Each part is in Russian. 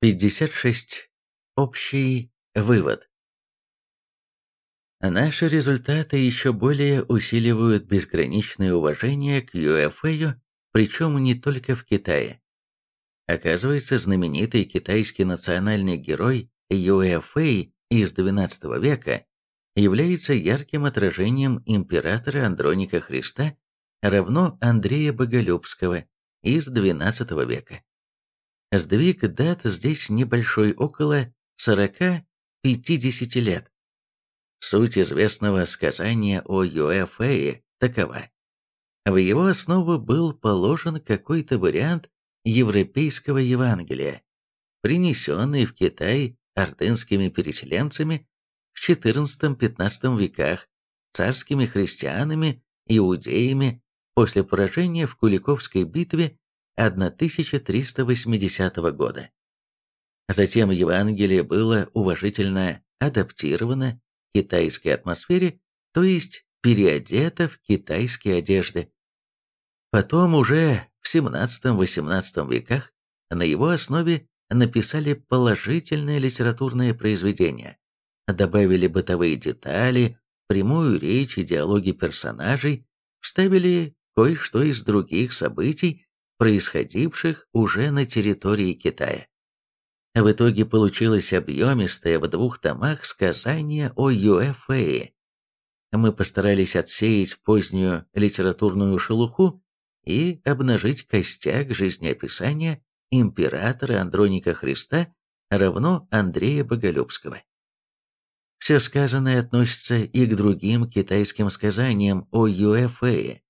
56. Общий вывод. Наши результаты еще более усиливают безграничное уважение к Юэфэю, причем не только в Китае. Оказывается, знаменитый китайский национальный герой Юэфэй из XII века является ярким отражением императора Андроника Христа, равно Андрея Боголюбского из XII века. Сдвиг дат здесь небольшой, около 40-50 лет. Суть известного сказания о Юэфее такова. В его основу был положен какой-то вариант европейского Евангелия, принесенный в Китай ордынскими переселенцами в XIV-XV веках, царскими христианами, иудеями после поражения в Куликовской битве 1380 года. Затем Евангелие было уважительно адаптировано к китайской атмосфере, то есть переодето в китайские одежды. Потом уже в XVII-XVIII веках на его основе написали положительное литературное произведение, добавили бытовые детали, прямую речь и диалоги персонажей, вставили кое-что из других событий, происходивших уже на территории Китая. В итоге получилось объемистое в двух томах сказание о Юэфэе. Мы постарались отсеять позднюю литературную шелуху и обнажить костяк жизнеописания императора Андроника Христа равно Андрея Боголюбского. Все сказанное относится и к другим китайским сказаниям о Юэфэе,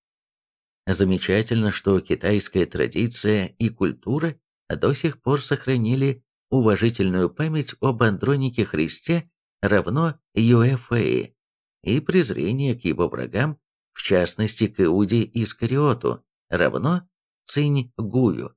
Замечательно, что китайская традиция и культура до сих пор сохранили уважительную память об Андронике Христе равно Юэфэе и презрение к его врагам, в частности к Иуде Искариоту, равно Цинь Гую.